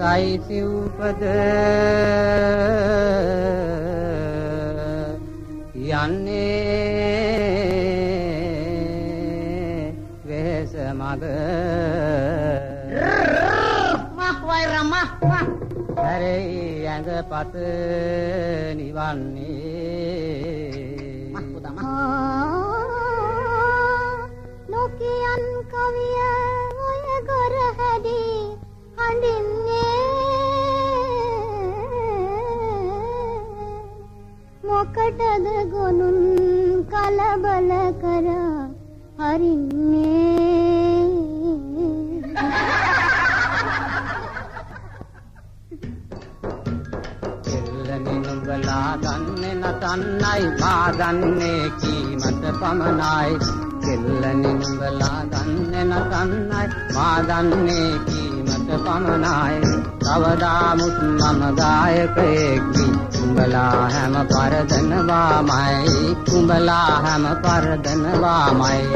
වෙහෙසයි සිව්පද. යන්නේ වෙහෙස මග. හැරෙයි ඇඟ පත නිවන්නේ. මහ මොකටද ගොනුන් කලබල කර හරින්නේ? එල්ලනි නුඹලා දන්නේ නතන්නයි මා දන්නේ කීමට පමණයි. කෙල්ලනි නුඹලා දන්නේ නතන්නයි මා දන්නේ කීමට පමණයි කවදාමුත් මම ගායකයෙක්. වී උඹලා හැම පරදනවාමයි. උඹලා හැම පරදනවාමයි.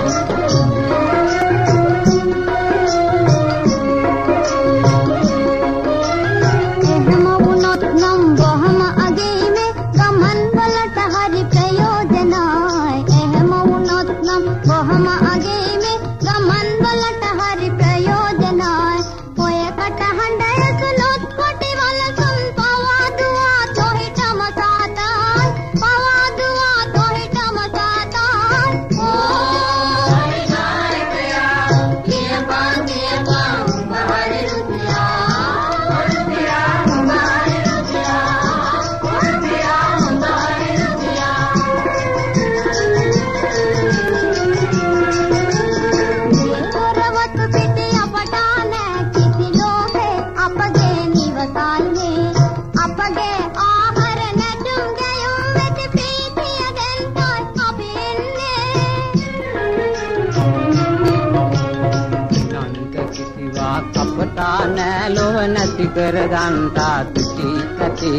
ගන්තා නෑ ලොව නැති කර ගන්තා තුටි ඇති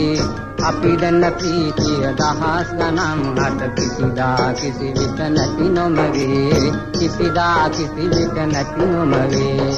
අපි දැන්න ප්‍රීතිය දහස් ගනම් හට කිසිදා කිසි විට නැති නොමවේ කිසිදා කිසි විට නැති නොමවේ